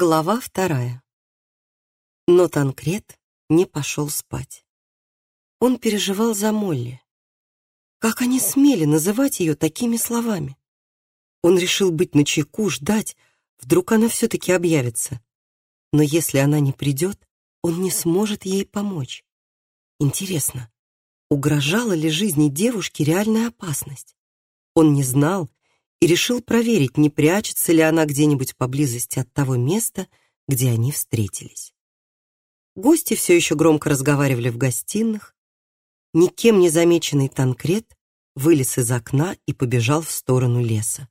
Глава вторая. Но Танкрет не пошел спать. Он переживал за Молли. Как они смели называть ее такими словами? Он решил быть начеку, ждать, вдруг она все-таки объявится. Но если она не придет, он не сможет ей помочь. Интересно, угрожала ли жизни девушки реальная опасность? Он не знал и решил проверить, не прячется ли она где-нибудь поблизости от того места, где они встретились. Гости все еще громко разговаривали в гостиных. Никем не замеченный Танкрет вылез из окна и побежал в сторону леса.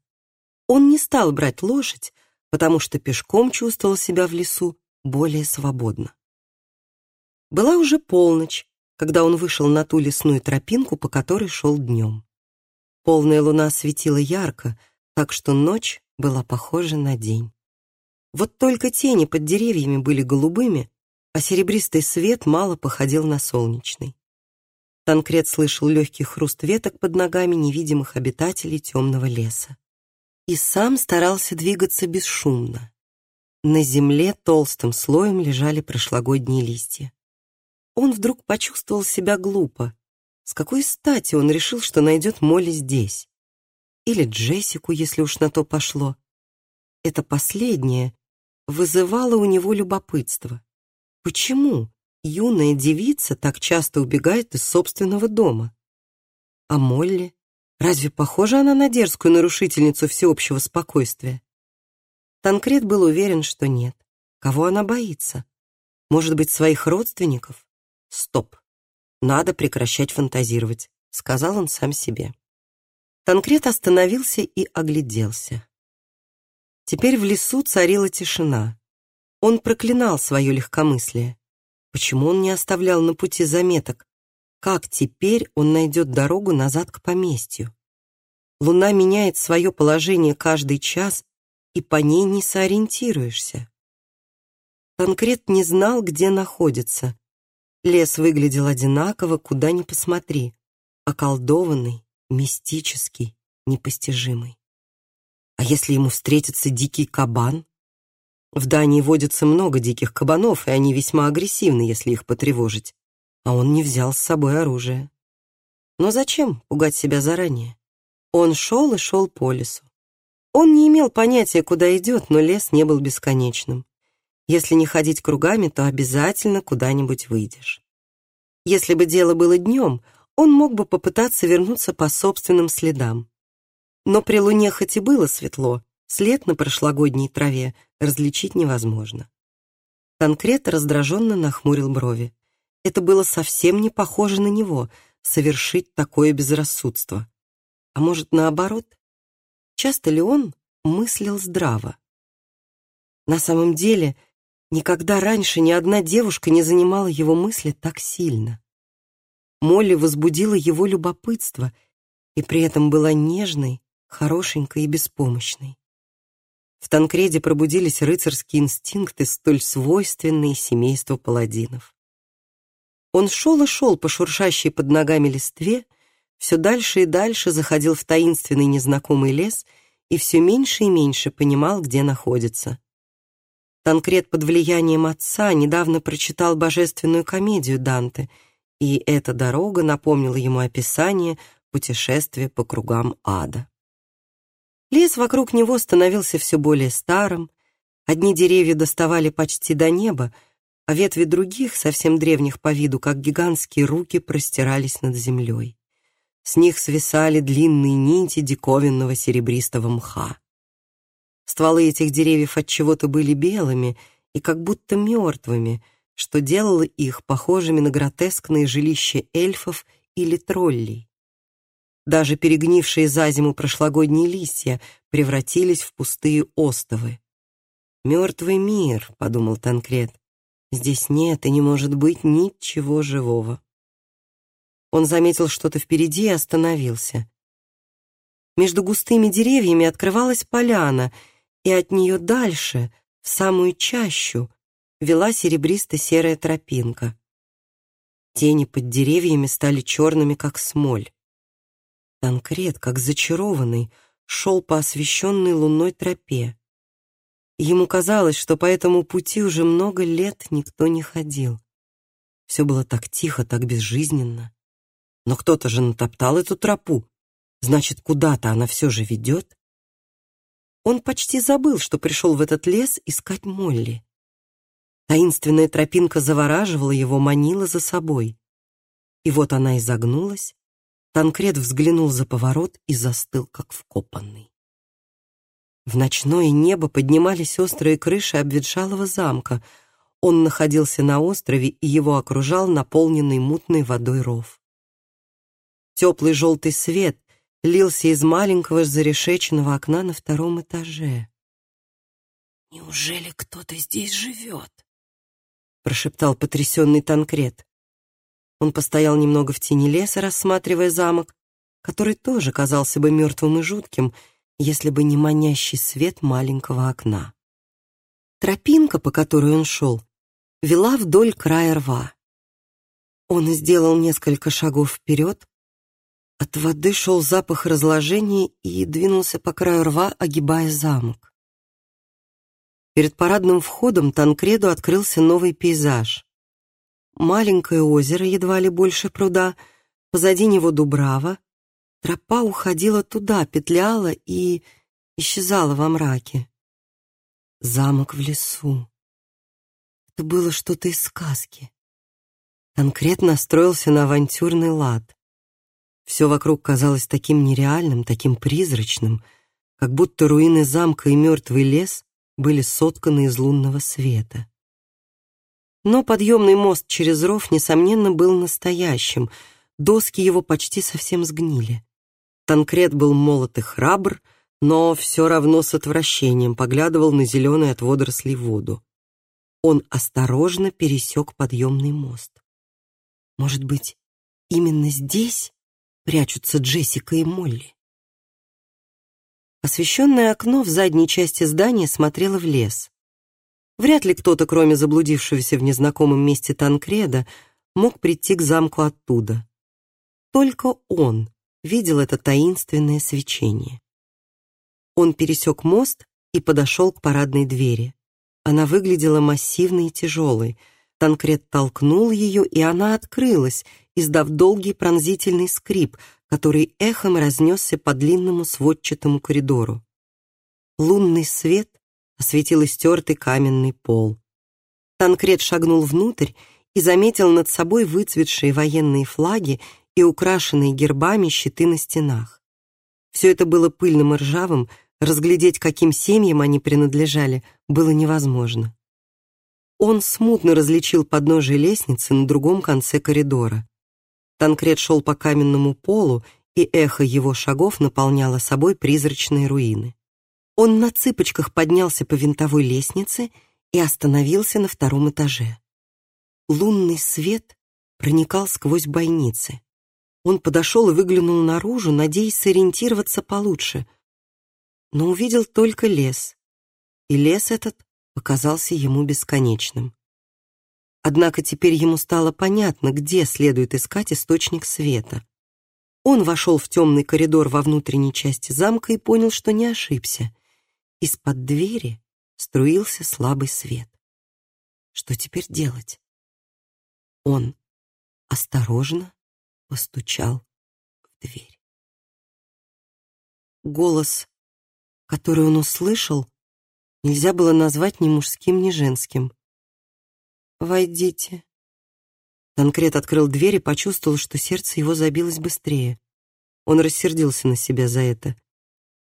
Он не стал брать лошадь, потому что пешком чувствовал себя в лесу более свободно. Была уже полночь, когда он вышел на ту лесную тропинку, по которой шел днем. Полная луна светила ярко, так что ночь была похожа на день. Вот только тени под деревьями были голубыми, а серебристый свет мало походил на солнечный. Танкрет слышал легкий хруст веток под ногами невидимых обитателей темного леса. И сам старался двигаться бесшумно. На земле толстым слоем лежали прошлогодние листья. Он вдруг почувствовал себя глупо, с какой стати он решил, что найдет Молли здесь? Или Джессику, если уж на то пошло? Это последнее вызывало у него любопытство. Почему юная девица так часто убегает из собственного дома? А Молли? Разве похожа она на дерзкую нарушительницу всеобщего спокойствия? Танкрет был уверен, что нет. Кого она боится? Может быть, своих родственников? Стоп. Надо прекращать фантазировать, сказал он сам себе. Танкрет остановился и огляделся. Теперь в лесу царила тишина. Он проклинал свое легкомыслие. Почему он не оставлял на пути заметок? Как теперь он найдет дорогу назад к поместью? Луна меняет свое положение каждый час, и по ней не сориентируешься. Танкрет не знал, где находится, Лес выглядел одинаково, куда ни посмотри. Околдованный, мистический, непостижимый. А если ему встретится дикий кабан? В Дании водится много диких кабанов, и они весьма агрессивны, если их потревожить. А он не взял с собой оружие. Но зачем пугать себя заранее? Он шел и шел по лесу. Он не имел понятия, куда идет, но лес не был бесконечным. Если не ходить кругами, то обязательно куда-нибудь выйдешь. Если бы дело было днем, он мог бы попытаться вернуться по собственным следам. Но при луне хоть и было светло, след на прошлогодней траве различить невозможно. Конкрет раздраженно нахмурил брови. Это было совсем не похоже на него, совершить такое безрассудство. А может, наоборот? Часто ли он мыслил здраво? На самом деле, Никогда раньше ни одна девушка не занимала его мысли так сильно. Молли возбудила его любопытство и при этом была нежной, хорошенькой и беспомощной. В Танкреде пробудились рыцарские инстинкты, столь свойственные семейству паладинов. Он шел и шел по шуршащей под ногами листве, все дальше и дальше заходил в таинственный незнакомый лес и все меньше и меньше понимал, где находится. Танкрет под влиянием отца недавно прочитал божественную комедию Данте, и эта дорога напомнила ему описание путешествия по кругам ада. Лес вокруг него становился все более старым, одни деревья доставали почти до неба, а ветви других, совсем древних по виду, как гигантские руки, простирались над землей. С них свисали длинные нити диковинного серебристого мха. Стволы этих деревьев от чего-то были белыми и как будто мертвыми, что делало их похожими на гротескные жилища эльфов или троллей. Даже перегнившие за зиму прошлогодние листья превратились в пустые остовы. «Мертвый мир», — подумал Танкрет, — «здесь нет и не может быть ничего живого». Он заметил что-то впереди и остановился. Между густыми деревьями открывалась поляна — и от нее дальше, в самую чащу, вела серебристо-серая тропинка. Тени под деревьями стали черными, как смоль. Танкрет, как зачарованный, шел по освещенной лунной тропе. Ему казалось, что по этому пути уже много лет никто не ходил. Все было так тихо, так безжизненно. Но кто-то же натоптал эту тропу. Значит, куда-то она все же ведет. Он почти забыл, что пришел в этот лес искать Молли. Таинственная тропинка завораживала его, манила за собой. И вот она изогнулась, Танкред взглянул за поворот и застыл, как вкопанный. В ночное небо поднимались острые крыши обветшалого замка. Он находился на острове, и его окружал наполненный мутной водой ров. Теплый желтый свет лился из маленького зарешеченного окна на втором этаже. «Неужели кто-то здесь живет?» прошептал потрясенный Танкрет. Он постоял немного в тени леса, рассматривая замок, который тоже казался бы мертвым и жутким, если бы не манящий свет маленького окна. Тропинка, по которой он шел, вела вдоль края рва. Он сделал несколько шагов вперед. От воды шел запах разложения и двинулся по краю рва, огибая замок. Перед парадным входом Танкреду открылся новый пейзаж. Маленькое озеро, едва ли больше пруда, позади него Дубрава. Тропа уходила туда, петляла и исчезала во мраке. Замок в лесу. Это было что-то из сказки. Конкретно настроился на авантюрный лад. Все вокруг казалось таким нереальным, таким призрачным, как будто руины замка и мертвый лес были сотканы из лунного света. Но подъемный мост через ров, несомненно, был настоящим. Доски его почти совсем сгнили. Танкрет был молод и храбр, но все равно с отвращением поглядывал на зеленую от водорослей воду. Он осторожно пересек подъемный мост. Может быть, именно здесь прячутся Джессика и Молли? Освещенное окно в задней части здания смотрело в лес. Вряд ли кто-то, кроме заблудившегося в незнакомом месте Танкреда, мог прийти к замку оттуда. Только он видел это таинственное свечение. Он пересек мост и подошел к парадной двери. Она выглядела массивной и тяжелой. Танкред толкнул ее, и она открылась, издав долгий пронзительный скрип, который эхом разнесся по длинному сводчатому коридору. Лунный свет осветил истертый каменный пол. Танкрет шагнул внутрь и заметил над собой выцветшие военные флаги и украшенные гербами щиты на стенах. Все это было пыльным и ржавым, разглядеть, каким семьям они принадлежали, было невозможно. Он смутно различил подножие лестницы на другом конце коридора. Танкрет шел по каменному полу, и эхо его шагов наполняло собой призрачные руины. Он на цыпочках поднялся по винтовой лестнице и остановился на втором этаже. Лунный свет проникал сквозь бойницы. Он подошел и выглянул наружу, надеясь сориентироваться получше, но увидел только лес, и лес этот показался ему бесконечным. Однако теперь ему стало понятно, где следует искать источник света. Он вошел в темный коридор во внутренней части замка и понял, что не ошибся. Из-под двери струился слабый свет. Что теперь делать? Он осторожно постучал в дверь. Голос, который он услышал, нельзя было назвать ни мужским, ни женским. «Войдите». Танкрет открыл дверь и почувствовал, что сердце его забилось быстрее. Он рассердился на себя за это.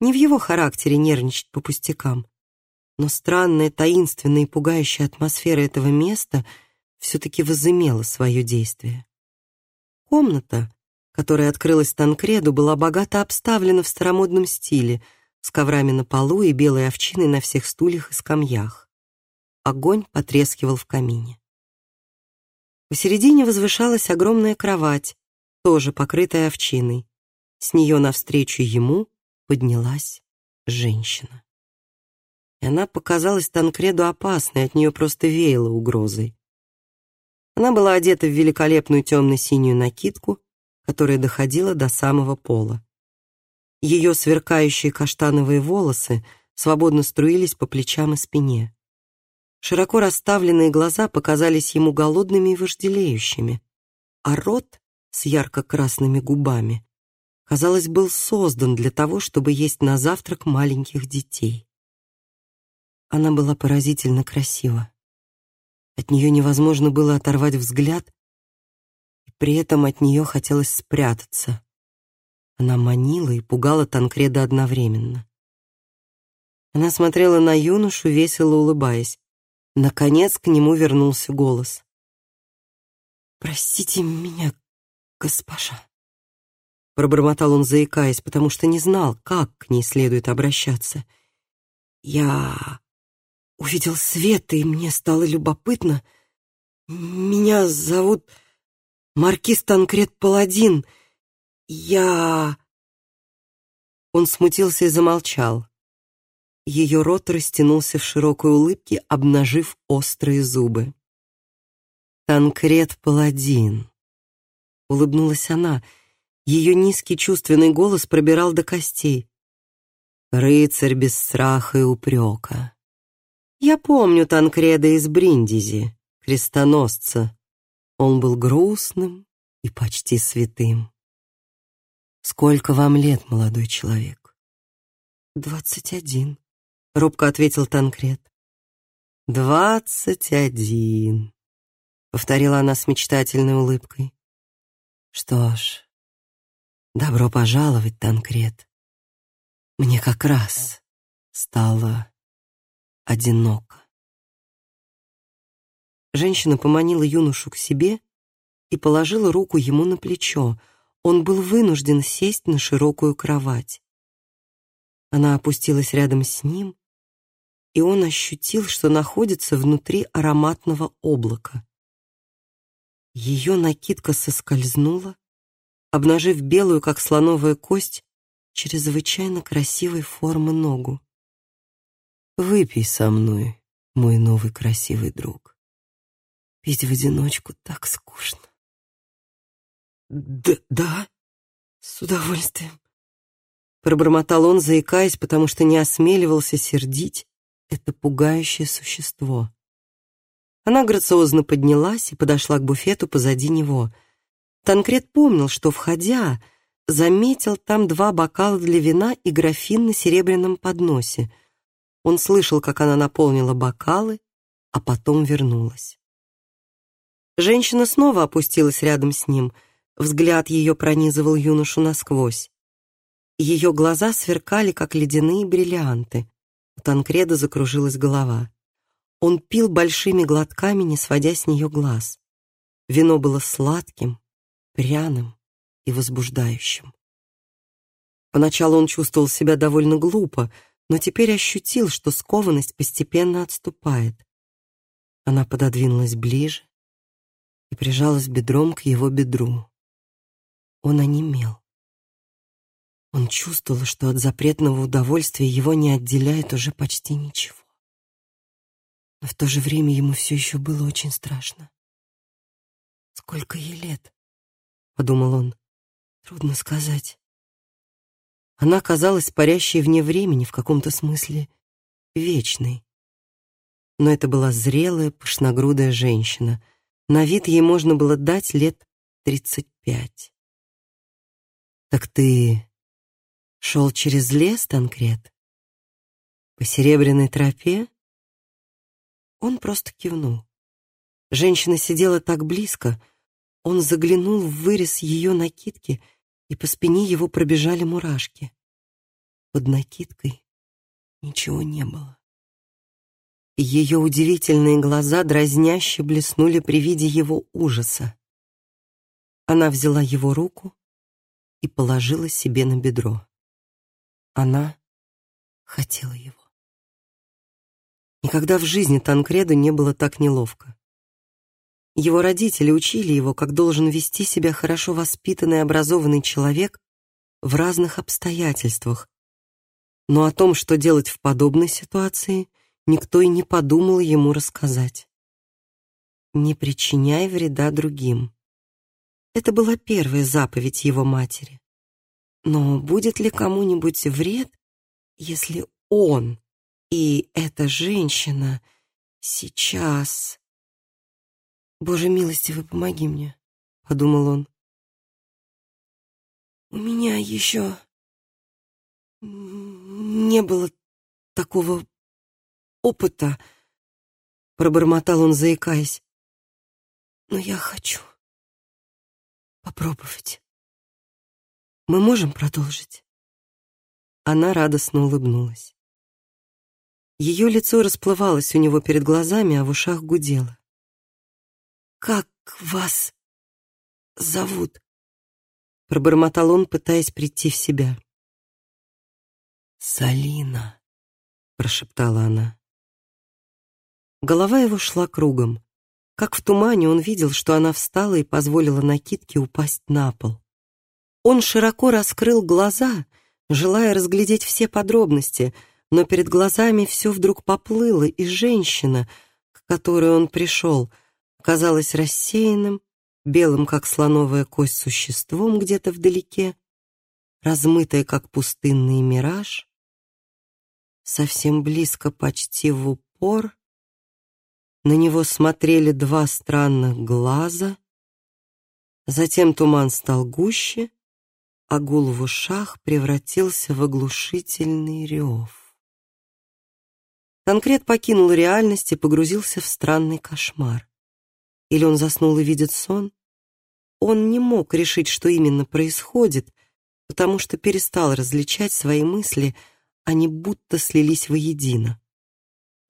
Не в его характере нервничать по пустякам. Но странная, таинственная и пугающая атмосфера этого места все-таки возымела свое действие. Комната, которая открылась Танкреду, была богато обставлена в старомодном стиле, с коврами на полу и белой овчиной на всех стульях и скамьях. Огонь потрескивал в камине. Посередине возвышалась огромная кровать, тоже покрытая овчиной. С нее навстречу ему поднялась женщина. И она показалась Танкреду опасной, от нее просто веяло угрозой. Она была одета в великолепную темно-синюю накидку, которая доходила до самого пола. Ее сверкающие каштановые волосы свободно струились по плечам и спине. Широко расставленные глаза показались ему голодными и вожделеющими, а рот с ярко-красными губами, казалось, был создан для того, чтобы есть на завтрак маленьких детей. Она была поразительно красива. От нее невозможно было оторвать взгляд, и при этом от нее хотелось спрятаться. Она манила и пугала Танкреда одновременно. Она смотрела на юношу, весело улыбаясь. Наконец к нему вернулся голос. «Простите меня, госпожа», — пробормотал он, заикаясь, потому что не знал, как к ней следует обращаться. «Я увидел свет, и мне стало любопытно. Меня зовут Маркиз Танкрет Паладин. Я...» Он смутился и замолчал. Ее рот растянулся в широкой улыбке, обнажив острые зубы. «Танкрет Паладин», — улыбнулась она. Ее низкий чувственный голос пробирал до костей. «Рыцарь без страха и упрека. Я помню Танкреда из Бриндизи, крестоносца. Он был грустным и почти святым. Сколько вам лет, молодой человек?» «Двадцать один», — робко ответил Танкрет. «Двадцать один», — повторила она с мечтательной улыбкой. «Что ж, добро пожаловать, Танкрет. Мне как раз стало одиноко». Женщина поманила юношу к себе и положила руку ему на плечо. Он был вынужден сесть на широкую кровать. Она опустилась рядом с ним и он ощутил, что находится внутри ароматного облака. Ее накидка соскользнула, обнажив белую, как слоновая кость, чрезвычайно красивой формы ногу. «Выпей со мной, мой новый красивый друг. Пить в одиночку так скучно». «Да, да, с удовольствием», — пробормотал он, заикаясь, потому что не осмеливался сердить это пугающее существо. Она грациозно поднялась и подошла к буфету позади него. Танкрет помнил, что, входя, заметил там два бокала для вина и графин на серебряном подносе. Он слышал, как она наполнила бокалы, а потом вернулась. Женщина снова опустилась рядом с ним. Взгляд ее пронизывал юношу насквозь. Ее глаза сверкали, как ледяные бриллианты. Танкреда закружилась голова. Он пил большими глотками, не сводя с нее глаз. Вино было сладким, пряным и возбуждающим. Поначалу он чувствовал себя довольно глупо, но теперь ощутил, что скованность постепенно отступает. Она пододвинулась ближе и прижалась бедром к его бедру. Он онемел. Он чувствовал, что от запретного удовольствия его не отделяет уже почти ничего. Но в то же время ему все еще было очень страшно. «Сколько ей лет?» — подумал он. «Трудно сказать». Она казалась парящей вне времени, в каком-то смысле вечной. Но это была зрелая, пышногрудая женщина. На вид ей можно было дать лет тридцать пять. «Так ты Шел через лес, Танкрет? По серебряной тропе? Он просто кивнул. Женщина сидела так близко, он заглянул в вырез ее накидки, и по спине его пробежали мурашки. Под накидкой ничего не было. Ее удивительные глаза дразняще блеснули при виде его ужаса. Она взяла его руку и положила себе на бедро. Она хотела его. Никогда в жизни Танкреду не было так неловко. Его родители учили его, как должен вести себя хорошо воспитанный и образованный человек в разных обстоятельствах. Но о том, что делать в подобной ситуации, никто и не подумал ему рассказать. Не причиняй вреда другим. Это была первая заповедь его матери. Но будет ли кому-нибудь вред, если он И эта женщина сейчас... Боже милостивый, помоги мне, — подумал он. У меня еще не было такого опыта, — пробормотал он, заикаясь. Но я хочу попробовать. Мы можем продолжить? Она радостно улыбнулась. Ее лицо расплывалось у него перед глазами, а в ушах гудело. «Как вас зовут?» Пробормотал он, пытаясь прийти в себя. «Салина», — прошептала она. Голова его шла кругом. Как в тумане он видел, что она встала и позволила накидке упасть на пол. Он широко раскрыл глаза, желая разглядеть все подробности, но перед глазами все вдруг поплыло, и женщина, к которой он пришел, казалась рассеянным, белым, как слоновая кость, существом где-то вдалеке, размытая, как пустынный мираж, совсем близко, почти в упор, на него смотрели два странных глаза. Затем туман стал гуще, а гул в ушах превратился в оглушительный рев. Конкрет покинул реальность и погрузился в странный кошмар. Или он заснул и видит сон? Он не мог решить, что именно происходит, потому что перестал различать свои мысли, они будто слились воедино.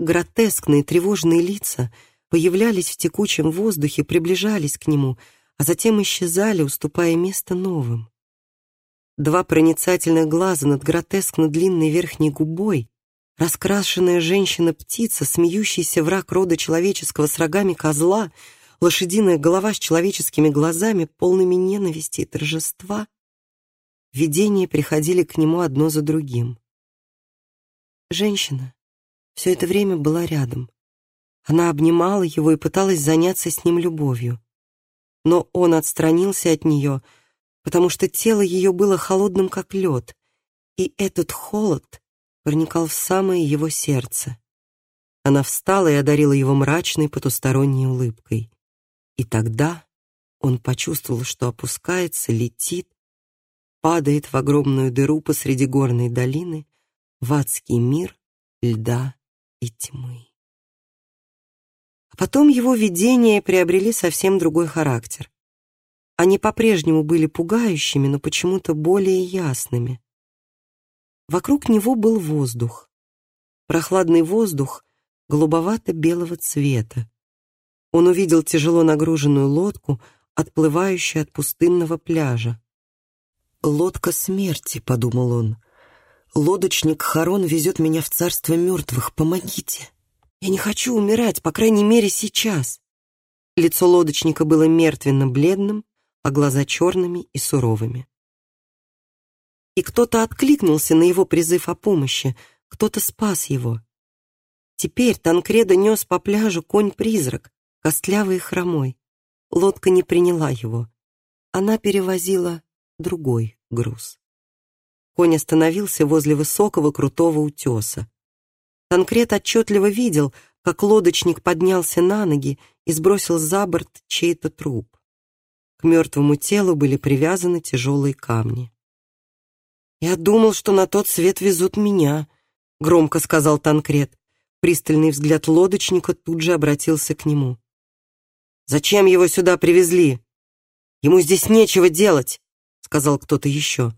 Гротескные тревожные лица появлялись в текучем воздухе, приближались к нему, а затем исчезали, уступая место новым. Два проницательных глаза над гротескно длинной верхней губой, раскрашенная женщина-птица, смеющийся враг рода человеческого с рогами козла, лошадиная голова с человеческими глазами, полными ненависти и торжества. Видения приходили к нему одно за другим. Женщина, все это время была рядом. Она обнимала его и пыталась заняться с ним любовью. Но он отстранился от нее, потому что тело ее было холодным, как лед, и этот холод проникал в самое его сердце. Она встала и одарила его мрачной потусторонней улыбкой. И тогда он почувствовал, что опускается, летит, падает в огромную дыру посреди горной долины, в адский мир льда и тьмы. А потом его видения приобрели совсем другой характер. Они по-прежнему были пугающими, но почему-то более ясными. Вокруг него был воздух. Прохладный воздух голубовато-белого цвета. Он увидел тяжело нагруженную лодку, отплывающую от пустынного пляжа. «Лодка смерти», — подумал он, — Лодочник Харон везет меня в царство мертвых. Помогите. Я не хочу умирать, по крайней мере, сейчас. Лицо лодочника было мертвенно-бледным, а глаза черными и суровыми. И кто-то откликнулся на его призыв о помощи, кто-то спас его. Теперь Танкреда нес по пляжу конь-призрак, костлявый и хромой. Лодка не приняла его. Она перевозила другой груз. Конь остановился возле высокого крутого утеса. Танкрет отчетливо видел, как лодочник поднялся на ноги и сбросил за борт чей-то труп. К мертвому телу были привязаны тяжелые камни. «Я думал, что на тот свет везут меня», — громко сказал Танкрет. Пристальный взгляд лодочника тут же обратился к нему. «Зачем его сюда привезли? Ему здесь нечего делать», — сказал кто-то еще.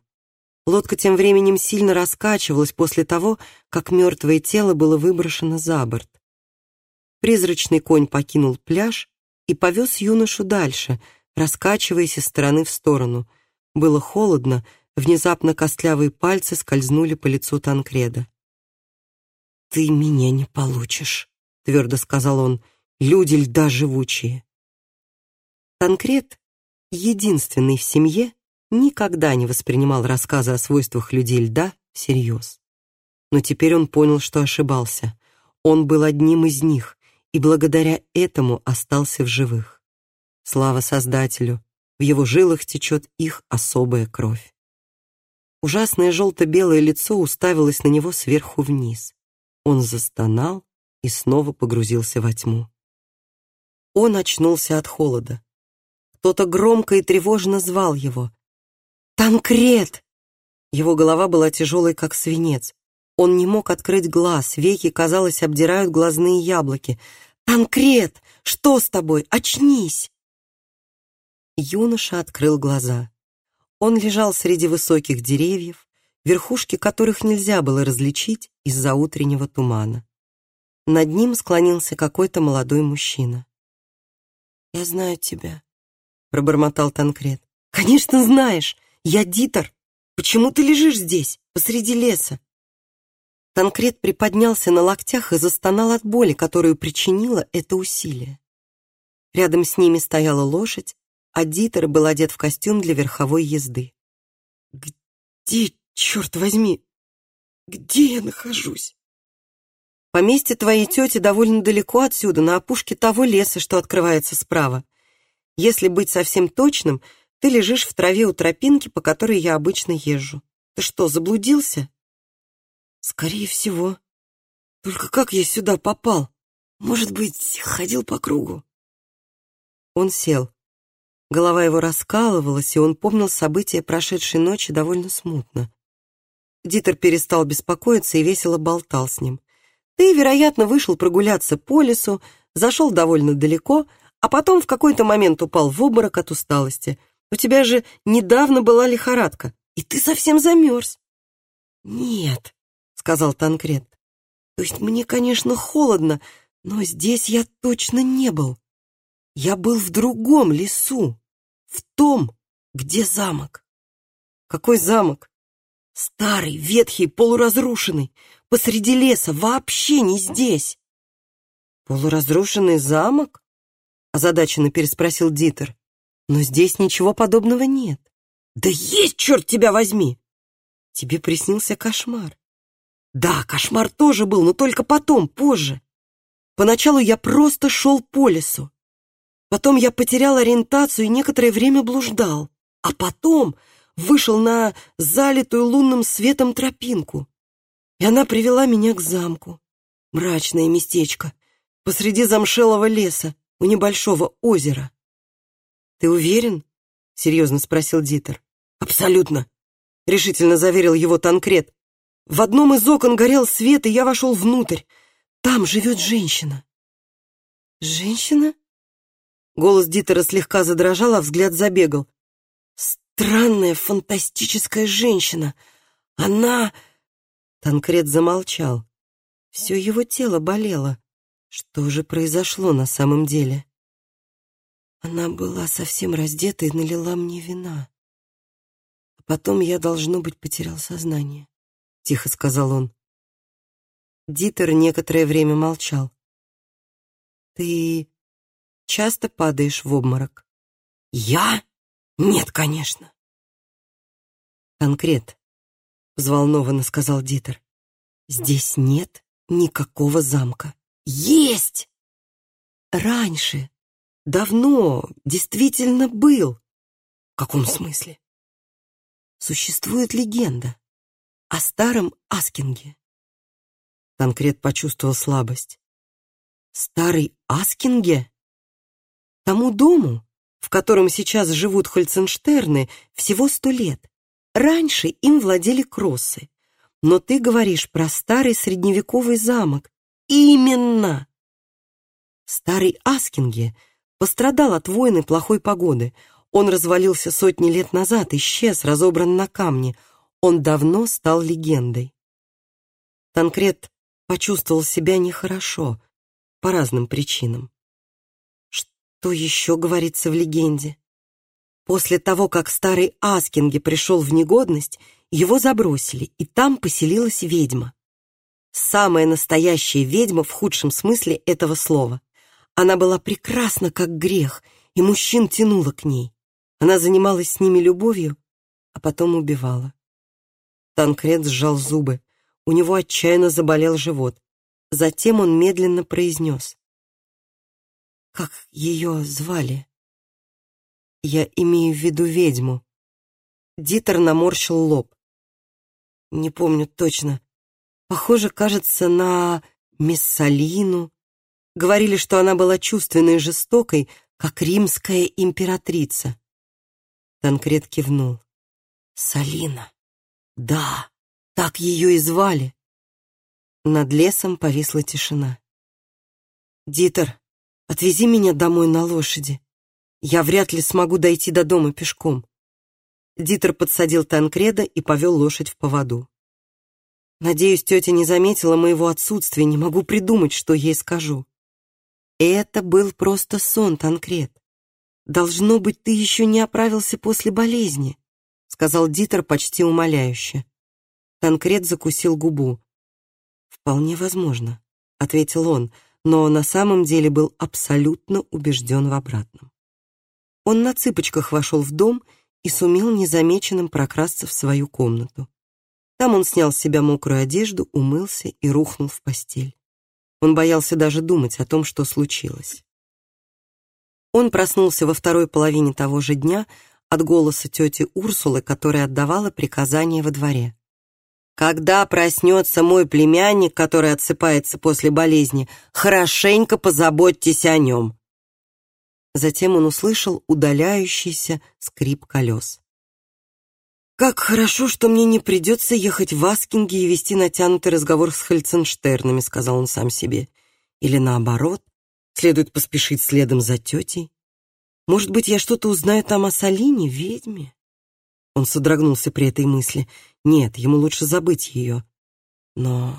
Лодка тем временем сильно раскачивалась после того, как мертвое тело было выброшено за борт. Призрачный конь покинул пляж и повез юношу дальше, раскачиваясь из стороны в сторону. Было холодно, внезапно костлявые пальцы скользнули по лицу Танкреда. «Ты меня не получишь», — твердо сказал он, — «люди льда живучие». Танкред, единственный в семье, никогда не воспринимал рассказы о свойствах людей льда всерьез. Но теперь он понял, что ошибался. Он был одним из них, и благодаря этому остался в живых. Слава Создателю, в его жилах течет их особая кровь. Ужасное желто-белое лицо уставилось на него сверху вниз. Он застонал и снова погрузился во тьму. Он очнулся от холода. Кто-то громко и тревожно звал его. «Танкрет!» Его голова была тяжелой, как свинец. Он не мог открыть глаз, веки, казалось, обдирают глазные яблоки. «Танкрет! Что с тобой? Очнись!» Юноша открыл глаза. Он лежал среди высоких деревьев, верхушки которых нельзя было различить из-за утреннего тумана. Над ним склонился какой-то молодой мужчина. «Я знаю тебя», — пробормотал Танкрет. «Конечно знаешь! Я Дитер! Почему ты лежишь здесь, посреди леса?» Танкрет приподнялся на локтях и застонал от боли, которую причинило это усилие. Рядом с ними стояла лошадь, а Дитер был одет в костюм для верховой езды. «Где, черт возьми, где я нахожусь?» «Поместье твоей тети довольно далеко отсюда, на опушке того леса, что открывается справа. Если быть совсем точным, ты лежишь в траве у тропинки, по которой я обычно езжу. Ты что, заблудился?» Скорее всего. Только как я сюда попал? Может быть, ходил по кругу? Он сел. Голова его раскалывалась, и он помнил события прошедшей ночи довольно смутно. Дитер перестал беспокоиться и весело болтал с ним. Ты, вероятно, вышел прогуляться по лесу, зашел довольно далеко, а потом в какой-то момент упал в обморок от усталости. У тебя же недавно была лихорадка, и ты совсем замерз. Нет, сказал Танкрет. То есть мне, конечно, холодно, но здесь я точно не был. Я был в другом лесу, в том, где замок. Какой замок? Старый, ветхий, полуразрушенный, посреди леса, вообще не здесь. Полуразрушенный замок? Озадаченно переспросил Дитер. Но здесь ничего подобного нет. Да есть, черт тебя возьми! Тебе приснился кошмар. Да, кошмар тоже был, но только потом, позже. Поначалу я просто шел по лесу. Потом я потерял ориентацию и некоторое время блуждал. А потом вышел на залитую лунным светом тропинку. И она привела меня к замку. Мрачное местечко, посреди замшелого леса, у небольшого озера. «Ты уверен?» — серьезно спросил Дитер. «Абсолютно», — решительно заверил его Танкрет. В одном из окон горел свет, и я вошел внутрь. Там живет женщина. Женщина? Голос Дитера слегка задрожал, а взгляд забегал. Странная, фантастическая женщина. Она... Танкрет замолчал. Все его тело болело. Что же произошло на самом деле? Она была совсем раздета и налила мне вина. А потом я, должно быть, потерял сознание тихо сказал он. Дитер некоторое время молчал. Ты часто падаешь в обморок? Я? Нет, конечно. Конкрет, взволнованно сказал Дитер. Здесь нет никакого замка. Есть! Раньше, давно, действительно был. В каком смысле? Существует легенда о старом Аскинге. Танкрет почувствовал слабость. Старый Аскинге? Тому дому, в котором сейчас живут Хольценштерны, всего сто лет. Раньше им владели кроссы. Но ты говоришь про старый средневековый замок. Именно! Старый Аскинге пострадал от войны плохой погоды. Он развалился сотни лет назад, исчез, разобран на камни — он давно стал легендой. Танкрет почувствовал себя нехорошо по разным причинам. Что еще говорится в легенде? После того, как старый Аскинге пришел в негодность, его забросили, и там поселилась ведьма. Самая настоящая ведьма в худшем смысле этого слова. Она была прекрасна, как грех, и мужчин тянула к ней. Она занималась с ними любовью, а потом убивала. Танкрет сжал зубы. У него отчаянно заболел живот. Затем он медленно произнес. «Как ее звали?» «Я имею в виду ведьму». Дитер наморщил лоб. «Не помню точно. Похоже, кажется, на Мессалину. Говорили, что она была чувственной и жестокой, как римская императрица. Танкрет кивнул. Салина. Да, так ее и звали. Над лесом повисла тишина. «Дитер, отвези меня домой на лошади. Я вряд ли смогу дойти до дома пешком». Дитер подсадил Танкреда и повел лошадь в поводу. Надеюсь, тетя не заметила моего отсутствия, не могу придумать, что ей скажу. Это был просто сон, Танкред. Должно быть, ты еще не оправился после болезни, сказал Дитер почти умоляюще. Танкред закусил губу. Вполне возможно, ответил он, но на самом деле был абсолютно убежден в обратном. Он на цыпочках вошел в дом и сумел незамеченным прокрасться в свою комнату. Там он снял с себя мокрую одежду, умылся и рухнул в постель. Он боялся даже думать о том, что случилось. Он проснулся во второй половине того же дня от голоса тети Урсулы, которая отдавала приказания во дворе. «Когда проснется мой племянник, который отсыпается после болезни, хорошенько позаботьтесь о нем». Затем он услышал удаляющийся скрип колес. Как хорошо, что мне не придется ехать в Аскинге и вести натянутый разговор с Хальценштернами, сказал он сам себе. Или наоборот, следует поспешить следом за тетей. Может быть, я что-то узнаю там о Салине, ведьме? Он содрогнулся при этой мысли. Нет, ему лучше забыть ее. Но...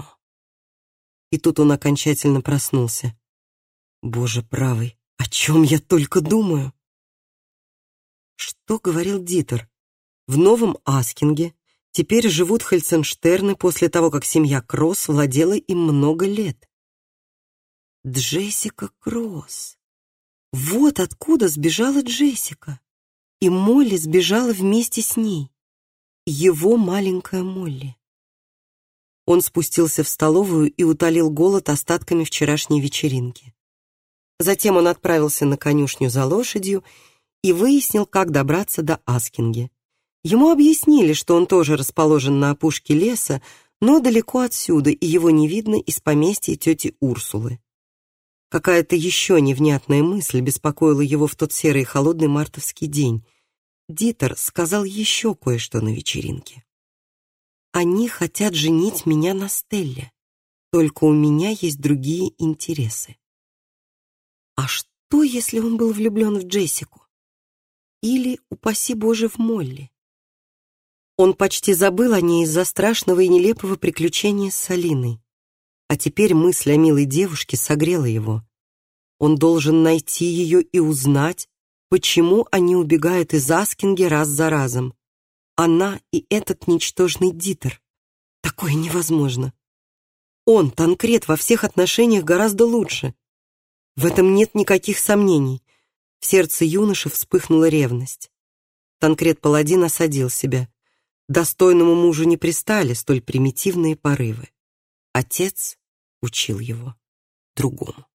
И тут он окончательно проснулся. Боже правый, о чем я только думаю? Что говорил Дитер? В Новом Аскинге теперь живут Хальценштерны после того, как семья Кросс владела им много лет. Джессика Кросс. Вот откуда сбежала Джессика. И Молли сбежала вместе с ней. Его маленькая Молли. Он спустился в столовую и утолил голод остатками вчерашней вечеринки. Затем он отправился на конюшню за лошадью и выяснил, как добраться до Аскинги. Ему объяснили, что он тоже расположен на опушке леса, но далеко отсюда, и его не видно из поместья тети Урсулы. Какая-то еще невнятная мысль беспокоила его в тот серый холодный мартовский день. Дитер сказал еще кое-что на вечеринке. «Они хотят женить меня на Стелле, только у меня есть другие интересы». А что, если он был влюблен в Джессику? Или, упаси Боже, в Молли? Он почти забыл о ней из-за страшного и нелепого приключения с Алиной. А теперь мысль о милой девушке согрела его. Он должен найти ее и узнать, почему они убегают из Аскинги раз за разом. Она и этот ничтожный Дитер. Такое невозможно. Он, Танкрет, во всех отношениях гораздо лучше. В этом нет никаких сомнений. В сердце юноши вспыхнула ревность. Танкрет Паладин осадил себя. Достойному мужу не пристали столь примитивные порывы. Отец учил его другому.